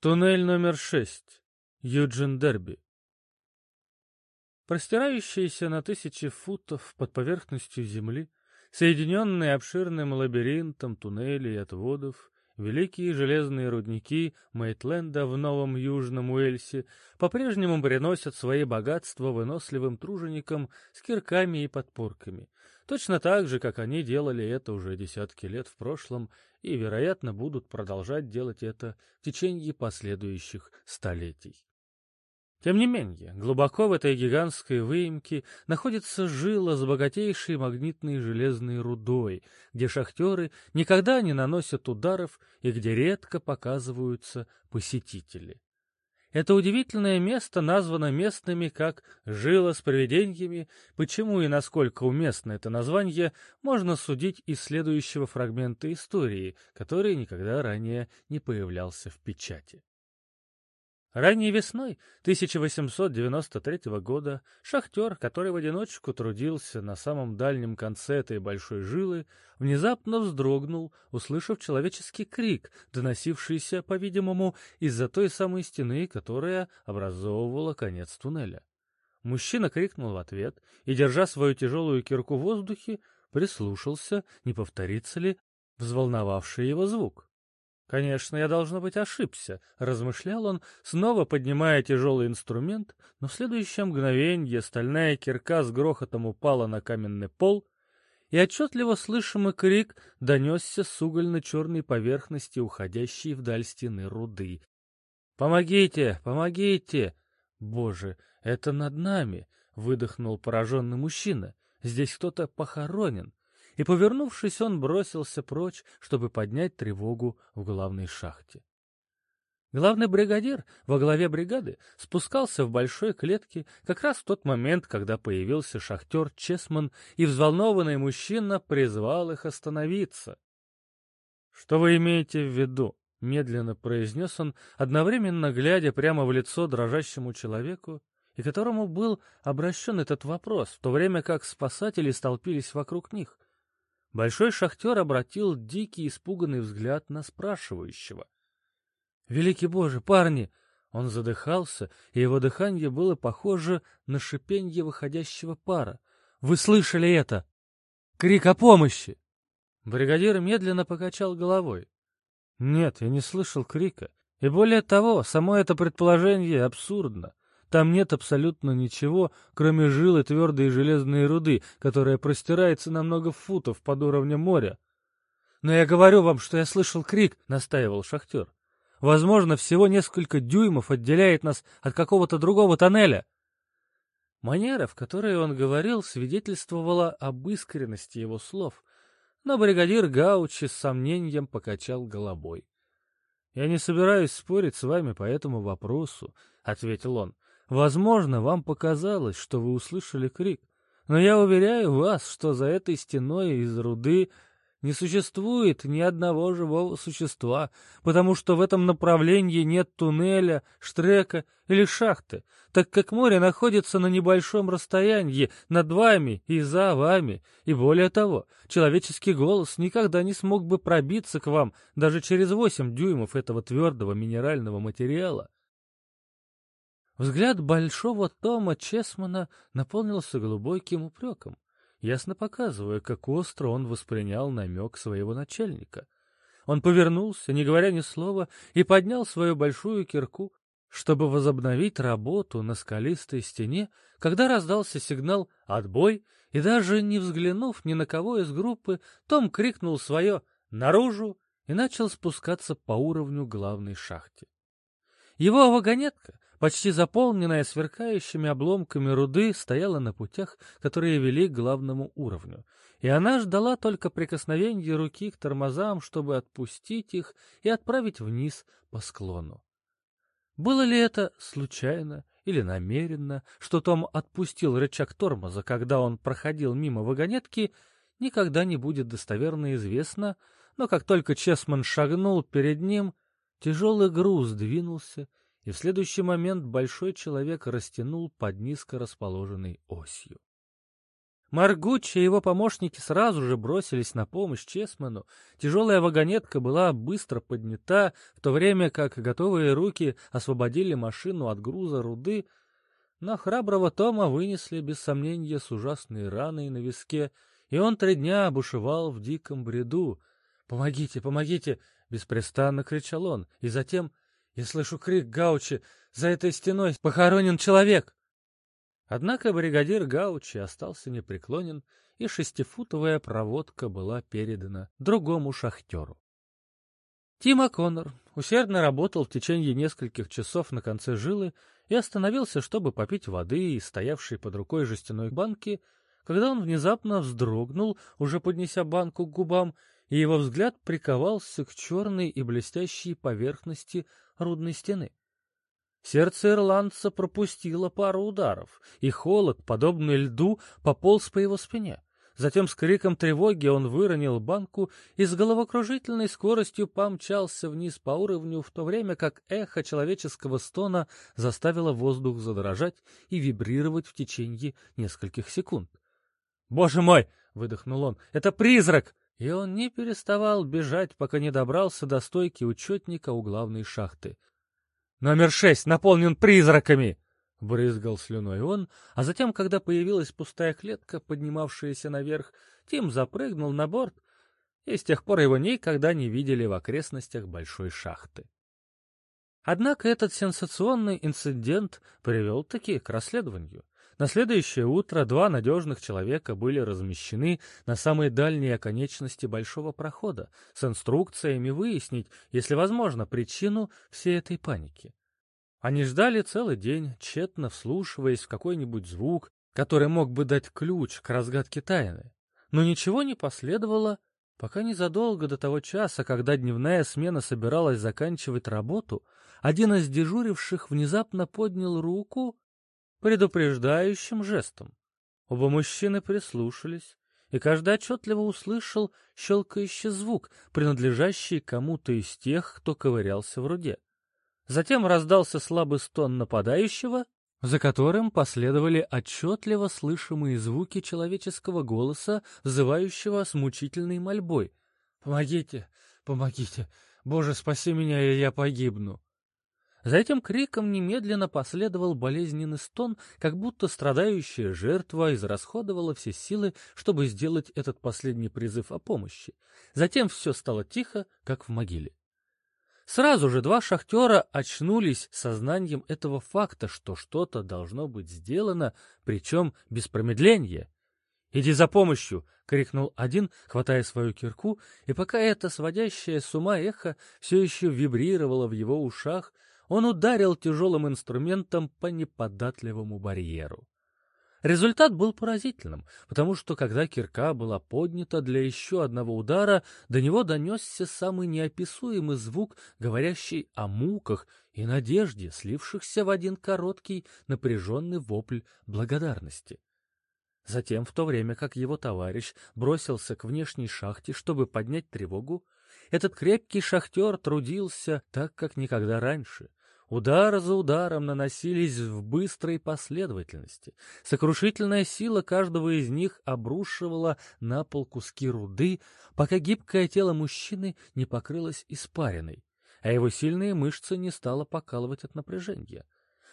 Туннель номер шесть. Юджин Дерби. Простирающиеся на тысячи футов под поверхностью земли, соединенные обширным лабиринтом туннелей и отводов, великие железные рудники Мейтленда в Новом Южном Уэльсе по-прежнему приносят свои богатства выносливым труженикам с кирками и подпорками, точно так же, как они делали это уже десятки лет в прошлом и, вероятно, будут продолжать делать это в течение последующих столетий. Тем не менее, глубоко в этой гигантской выемке находится жила с богатейшей магнитной железной рудой, где шахтеры никогда не наносят ударов и где редко показываются посетители. Это удивительное место названо местными как «жила с привидениями», почему и насколько уместно это название, можно судить из следующего фрагмента истории, который никогда ранее не появлялся в печати. Ранней весной 1893 года шахтер, который в одиночку трудился на самом дальнем конце этой большой жилы, внезапно вздрогнул, услышав человеческий крик, доносившийся, по-видимому, из-за той самой стены, которая образовывала конец туннеля. Мужчина крикнул в ответ и, держа свою тяжелую кирку в воздухе, прислушался, не повторится ли взволновавший его звук. Конечно, я, должно быть, ошибся, — размышлял он, снова поднимая тяжелый инструмент, но в следующее мгновенье стальная кирка с грохотом упала на каменный пол, и отчетливо слышимый крик донесся с угольно-черной поверхности уходящей вдаль стены руды. «Помогите! Помогите!» «Боже, это над нами!» — выдохнул пораженный мужчина. «Здесь кто-то похоронен!» И, повернувшись, он бросился прочь, чтобы поднять тревогу в главной шахте. Главный бригадир во главе бригады спускался в большой клетке как раз в тот момент, когда появился шахтер Чесман, и взволнованный мужчина призвал их остановиться. — Что вы имеете в виду? — медленно произнес он, одновременно глядя прямо в лицо дрожащему человеку, и которому был обращен этот вопрос, в то время как спасатели столпились вокруг них. Большой шахтер обратил дикий испуганный взгляд на спрашивающего. «Великий Боже, парни!» Он задыхался, и его дыхание было похоже на шипенье выходящего пара. «Вы слышали это? Крик о помощи!» Бригадир медленно покачал головой. «Нет, я не слышал крика. И более того, само это предположение абсурдно. Там нет абсолютно ничего, кроме жилы твердой железной руды, которая простирается на много футов под уровнем моря. «Но я говорю вам, что я слышал крик», — настаивал шахтер. «Возможно, всего несколько дюймов отделяет нас от какого-то другого тоннеля». Манера, в которой он говорил, свидетельствовала об искренности его слов, но бригадир Гаучи с сомнением покачал головой. «Я не собираюсь спорить с вами по этому вопросу», — ответил он. Возможно, вам показалось, что вы услышали крик, но я уверяю вас, что за этой стеной из руды не существует ни одного живого существа, потому что в этом направлении нет туннеля, штрека или шахты, так как море находится на небольшом расстоянии над вами и за вами, и более того, человеческий голос никогда не смог бы пробиться к вам даже через восемь дюймов этого твердого минерального материала. Взгляд большого Тома Чесмана наполнился глубоким упреком, ясно показывая, как остро он воспринял намек своего начальника. Он повернулся, не говоря ни слова, и поднял свою большую кирку, чтобы возобновить работу на скалистой стене, когда раздался сигнал «Отбой!» и даже не взглянув ни на кого из группы, Том крикнул свое «Наружу!» и начал спускаться по уровню главной шахте. Его вагонетка, почти заполненная сверкающими обломками руды, стояла на путях, которые вели к главному уровню, и она ждала только прикосновения руки к тормозам, чтобы отпустить их и отправить вниз по склону. Было ли это случайно или намеренно, что Том отпустил рычаг тормоза, когда он проходил мимо вагонетки, никогда не будет достоверно известно, но как только Чесман шагнул перед ним, тяжелый груз двинулся и в следующий момент большой человек растянул под низко расположенной осью. Маргуччи и его помощники сразу же бросились на помощь Чесману. Тяжелая вагонетка была быстро поднята, в то время как готовые руки освободили машину от груза руды. Но храброго Тома вынесли, без сомнения, с ужасной раной на виске, и он три дня бушевал в диком бреду. «Помогите, помогите!» — беспрестанно кричал он, и затем... Я слышу крик Гаучи. За этой стеной похоронен человек. Однако бригадир Гаучи остался непреклонен, и шестифутовая проводка была передана другому шахтеру. Тима Коннор усердно работал в течение нескольких часов на конце жилы и остановился, чтобы попить воды из стоявшей под рукой жестяной банки, когда он внезапно вздрогнул, уже поднеся банку к губам, и его взгляд приковался к черной и блестящей поверхности рудной стены. Сердце ирландца пропустило пару ударов, и холод, подобный льду, пополз по его спине. Затем с криком тревоги он выронил банку и с головокружительной скоростью помчался вниз по уровню, в то время как эхо человеческого стона заставило воздух задрожать и вибрировать в течение нескольких секунд. «Боже мой!» — выдохнул он. «Это призрак!» И он не переставал бежать, пока не добрался до стойки учетника у главной шахты. «Номер шесть наполнен призраками!» — брызгал слюной он, а затем, когда появилась пустая клетка, поднимавшаяся наверх, Тим запрыгнул на борт, и с тех пор его никогда не видели в окрестностях большой шахты. Однако этот сенсационный инцидент привел таки к расследованию. На следующее утро два надежных человека были размещены на самой дальней оконечности большого прохода с инструкциями выяснить, если возможно, причину всей этой паники. Они ждали целый день, тщетно вслушиваясь в какой-нибудь звук, который мог бы дать ключ к разгадке тайны. Но ничего не последовало, пока незадолго до того часа, когда дневная смена собиралась заканчивать работу, один из дежуривших внезапно поднял руку предупреждающим жестом. Оба мужчины прислушались, и каждый отчетливо услышал щелкающий звук, принадлежащий кому-то из тех, кто ковырялся в руде. Затем раздался слабый стон нападающего, за которым последовали отчетливо слышимые звуки человеческого голоса, взывающего с мучительной мольбой. «Помогите! Помогите! Боже, спаси меня, и я погибну!» За этим криком немедленно последовал болезненный стон, как будто страдающая жертва израсходовала все силы, чтобы сделать этот последний призыв о помощи. Затем все стало тихо, как в могиле. Сразу же два шахтера очнулись сознанием этого факта, что что-то должно быть сделано, причем без промедления. «Иди за помощью!» — крикнул один, хватая свою кирку, и пока это сводящее с ума эхо все еще вибрировало в его ушах, он ударил тяжелым инструментом по неподатливому барьеру. Результат был поразительным, потому что когда кирка была поднята для еще одного удара, до него донесся самый неописуемый звук, говорящий о муках и надежде, слившихся в один короткий напряженный вопль благодарности. Затем, в то время как его товарищ бросился к внешней шахте, чтобы поднять тревогу, этот крепкий шахтер трудился так, как никогда раньше. Удар за ударом наносились в быстрой последовательности. Сокрушительная сила каждого из них обрушивала на пол куски руды, пока гибкое тело мужчины не покрылось испариной, а его сильные мышцы не стало покалывать от напряжения.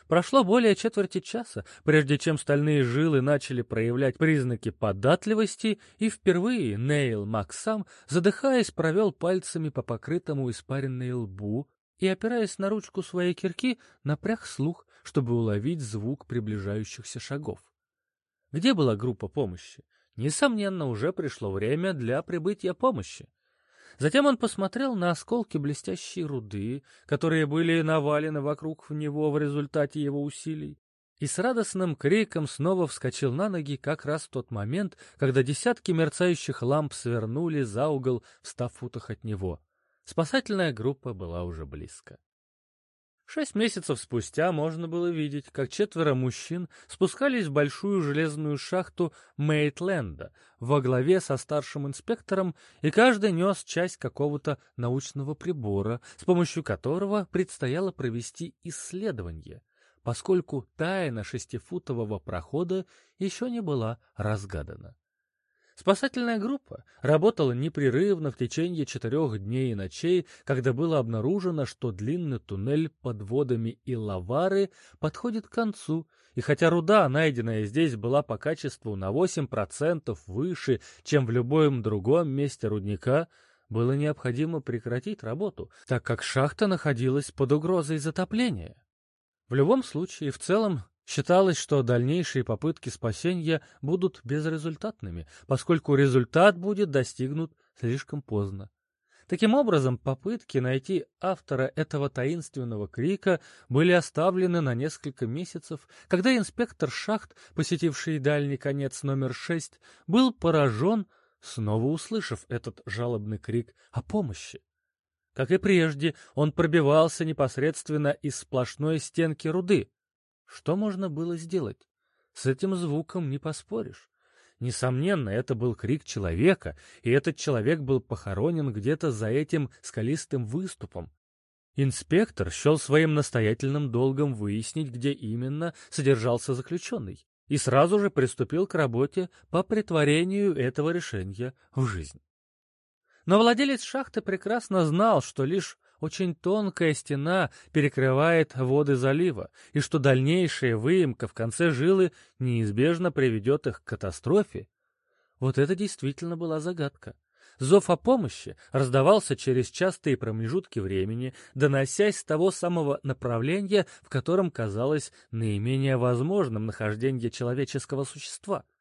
Прошло более четверти часа, прежде чем стальные жилы начали проявлять признаки податливости, и впервые Нейл Максам, задыхаясь, провел пальцами по покрытому испаренной лбу, и, опираясь на ручку своей кирки, напряг слух, чтобы уловить звук приближающихся шагов. Где была группа помощи? Несомненно, уже пришло время для прибытия помощи. Затем он посмотрел на осколки блестящей руды, которые были навалены вокруг него в результате его усилий, и с радостным криком снова вскочил на ноги как раз в тот момент, когда десятки мерцающих ламп свернули за угол в ста футах от него. Спасательная группа была уже близко. Шесть месяцев спустя можно было видеть, как четверо мужчин спускались в большую железную шахту Мейтленда во главе со старшим инспектором, и каждый нес часть какого-то научного прибора, с помощью которого предстояло провести исследование. поскольку тайна шестифутового прохода еще не была разгадана. Спасательная группа работала непрерывно в течение четырех дней и ночей, когда было обнаружено, что длинный туннель под водами и лавары подходит к концу, и хотя руда, найденная здесь, была по качеству на 8% выше, чем в любом другом месте рудника, было необходимо прекратить работу, так как шахта находилась под угрозой затопления. В любом случае, в целом, Считалось, что дальнейшие попытки спасения будут безрезультатными, поскольку результат будет достигнут слишком поздно. Таким образом, попытки найти автора этого таинственного крика были оставлены на несколько месяцев, когда инспектор шахт, посетивший дальний конец номер шесть, был поражен, снова услышав этот жалобный крик о помощи. Как и прежде, он пробивался непосредственно из сплошной стенки руды. Что можно было сделать? С этим звуком не поспоришь. Несомненно, это был крик человека, и этот человек был похоронен где-то за этим скалистым выступом. Инспектор счел своим настоятельным долгом выяснить, где именно содержался заключенный, и сразу же приступил к работе по притворению этого решения в жизнь. Но владелец шахты прекрасно знал, что лишь очень тонкая стена перекрывает воды залива, и что дальнейшая выемка в конце жилы неизбежно приведет их к катастрофе. Вот это действительно была загадка. Зов о помощи раздавался через частые промежутки времени, доносясь с того самого направления, в котором казалось наименее возможным нахождение человеческого существа —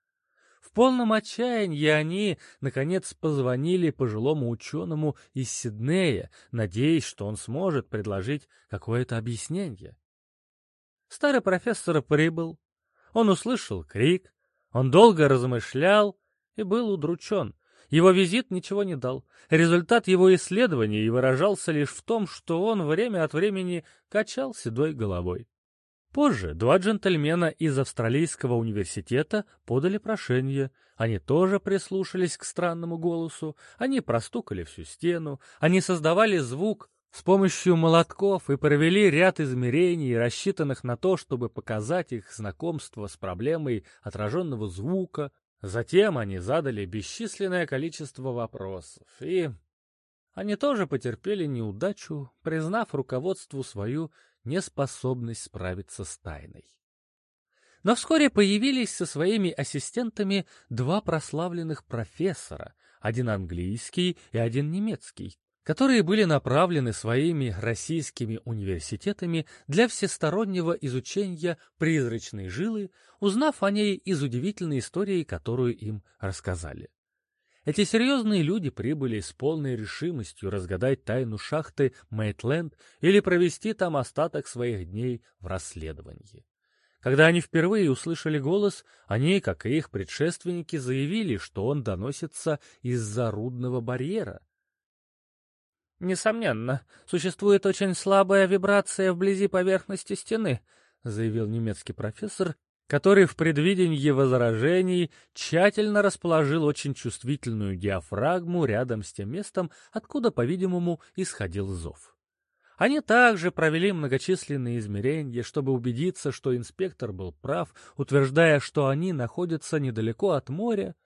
полном отчаянии они, наконец, позвонили пожилому ученому из Сиднея, надеясь, что он сможет предложить какое-то объяснение. Старый профессор прибыл. Он услышал крик, он долго размышлял и был удручен. Его визит ничего не дал. Результат его исследований выражался лишь в том, что он время от времени качал седой головой. Позже два джентльмена из Австралийского университета подали прошение. Они тоже прислушались к странному голосу, они простукали всю стену, они создавали звук с помощью молотков и провели ряд измерений, рассчитанных на то, чтобы показать их знакомство с проблемой отраженного звука. Затем они задали бесчисленное количество вопросов, и они тоже потерпели неудачу, признав руководству свою неспособность справиться с тайной. Но вскоре появились со своими ассистентами два прославленных профессора, один английский и один немецкий, которые были направлены своими российскими университетами для всестороннего изучения призрачной жилы, узнав о ней из удивительной истории, которую им рассказали. Эти серьезные люди прибыли с полной решимостью разгадать тайну шахты Мейтленд или провести там остаток своих дней в расследовании. Когда они впервые услышали голос, они, как и их предшественники, заявили, что он доносится из-за рудного барьера. «Несомненно, существует очень слабая вибрация вблизи поверхности стены», заявил немецкий профессор который в предвидении возражений тщательно расположил очень чувствительную диафрагму рядом с тем местом, откуда, по-видимому, исходил зов. Они также провели многочисленные измерения, чтобы убедиться, что инспектор был прав, утверждая, что они находятся недалеко от моря.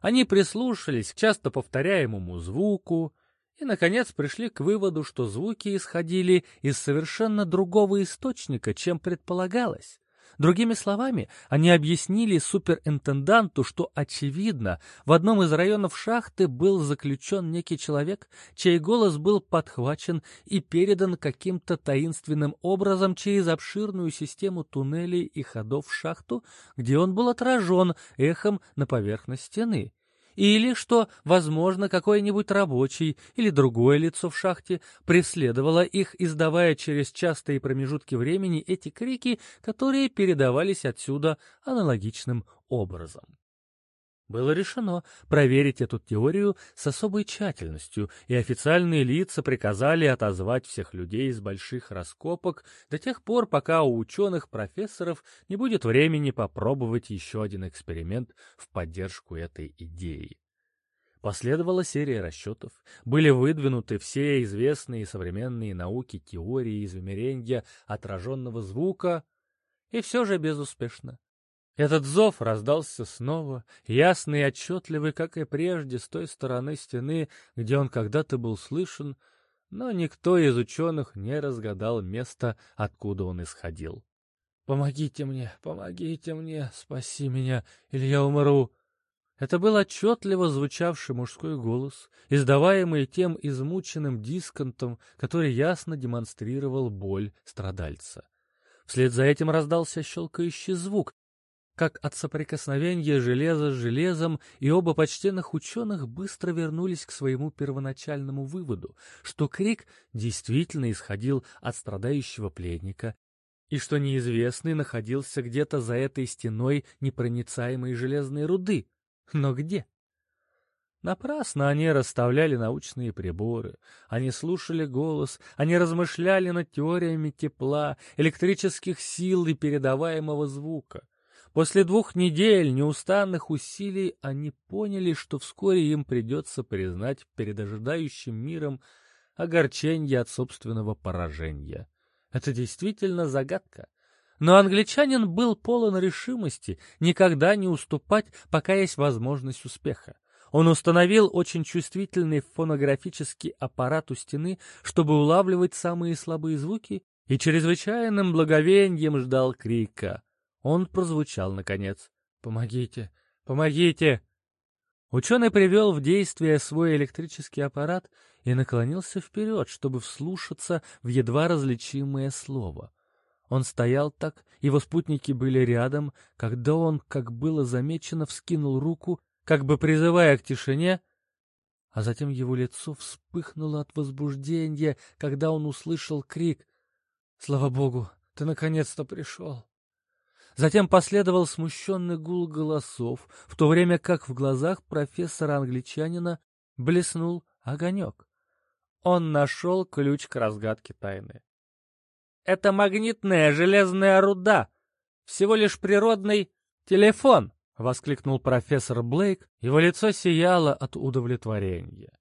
Они прислушались к часто повторяемому звуку и, наконец, пришли к выводу, что звуки исходили из совершенно другого источника, чем предполагалось. Другими словами, они объяснили суперинтенданту, что, очевидно, в одном из районов шахты был заключен некий человек, чей голос был подхвачен и передан каким-то таинственным образом через обширную систему туннелей и ходов в шахту, где он был отражен эхом на поверхность стены. Или что, возможно, какой-нибудь рабочий или другое лицо в шахте преследовало их, издавая через частые промежутки времени эти крики, которые передавались отсюда аналогичным образом. Было решено проверить эту теорию с особой тщательностью, и официальные лица приказали отозвать всех людей из больших раскопок до тех пор, пока у ученых-профессоров не будет времени попробовать еще один эксперимент в поддержку этой идеи. Последовала серия расчетов, были выдвинуты все известные современные науки теории измерения отраженного звука, И все же безуспешно. Этот зов раздался снова, ясный и отчетливый, как и прежде, с той стороны стены, где он когда-то был слышен, но никто из ученых не разгадал место, откуда он исходил. «Помогите мне, помогите мне, спаси меня, или я умру!» Это был отчетливо звучавший мужской голос, издаваемый тем измученным дисконтом, который ясно демонстрировал боль страдальца. Вслед за этим раздался щелкающий звук, как от соприкосновения железа с железом, и оба почтенных ученых быстро вернулись к своему первоначальному выводу, что крик действительно исходил от страдающего пленника, и что неизвестный находился где-то за этой стеной непроницаемой железной руды. Но где? Напрасно они расставляли научные приборы, они слушали голос, они размышляли над теориями тепла, электрических сил и передаваемого звука. После двух недель неустанных усилий они поняли, что вскоре им придется признать перед ожидающим миром огорчение от собственного поражения. Это действительно загадка. Но англичанин был полон решимости никогда не уступать, пока есть возможность успеха. Он установил очень чувствительный фонографический аппарат у стены, чтобы улавливать самые слабые звуки, и чрезвычайным благовением ждал крика. Он прозвучал, наконец. «Помогите! Помогите!» Ученый привел в действие свой электрический аппарат и наклонился вперед, чтобы вслушаться в едва различимое слово. Он стоял так, его спутники были рядом, когда он, как было замечено, вскинул руку, как бы призывая к тишине, а затем его лицо вспыхнуло от возбуждения, когда он услышал крик «Слава Богу, ты наконец-то пришел!» Затем последовал смущенный гул голосов, в то время как в глазах профессора-англичанина блеснул огонек. Он нашел ключ к разгадке тайны. «Это магнитная железная руда, всего лишь природный телефон!» — воскликнул профессор Блейк, его лицо сияло от удовлетворения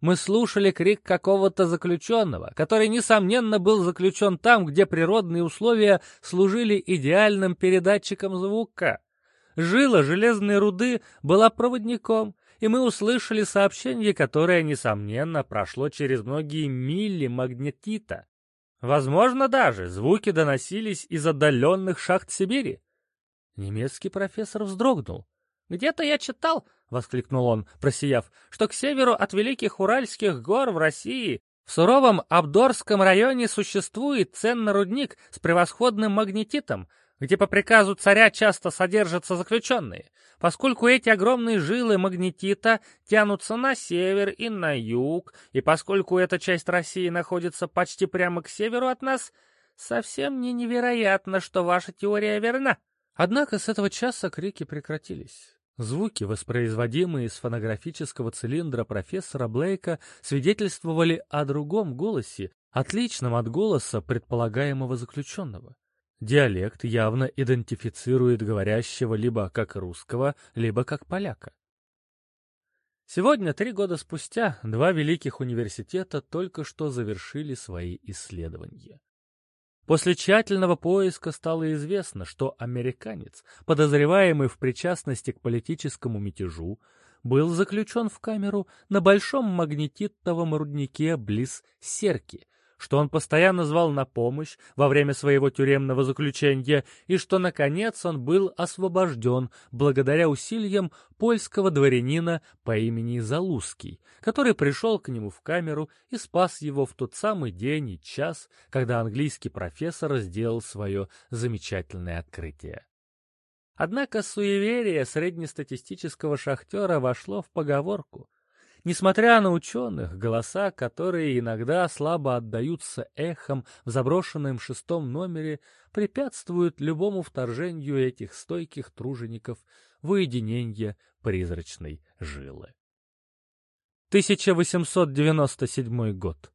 мы слушали крик какого-то заключенного, который, несомненно, был заключен там, где природные условия служили идеальным передатчиком звука. Жила железной руды была проводником, и мы услышали сообщение, которое, несомненно, прошло через многие мили магнетита. Возможно, даже звуки доносились из отдаленных шахт Сибири. Немецкий профессор вздрогнул. «Где-то я читал, — воскликнул он, просияв, — что к северу от Великих Уральских гор в России в суровом Абдорском районе существует ценный рудник с превосходным магнетитом, где по приказу царя часто содержатся заключенные, поскольку эти огромные жилы магнетита тянутся на север и на юг, и поскольку эта часть России находится почти прямо к северу от нас, совсем не невероятно, что ваша теория верна. Однако с этого часа крики прекратились. Звуки, воспроизводимые из фонографического цилиндра профессора Блейка, свидетельствовали о другом голосе, отличном от голоса предполагаемого заключенного. Диалект явно идентифицирует говорящего либо как русского, либо как поляка. Сегодня, три года спустя, два великих университета только что завершили свои исследования. После тщательного поиска стало известно, что американец, подозреваемый в причастности к политическому мятежу, был заключен в камеру на большом магнетитовом руднике близ Серки, что он постоянно звал на помощь во время своего тюремного заключения и что, наконец, он был освобожден благодаря усилиям польского дворянина по имени Залузский, который пришел к нему в камеру и спас его в тот самый день и час, когда английский профессор сделал свое замечательное открытие. Однако суеверие среднестатистического шахтера вошло в поговорку, Несмотря на ученых, голоса, которые иногда слабо отдаются эхом в заброшенном шестом номере, препятствуют любому вторжению этих стойких тружеников в уединение призрачной жилы. 1897 год.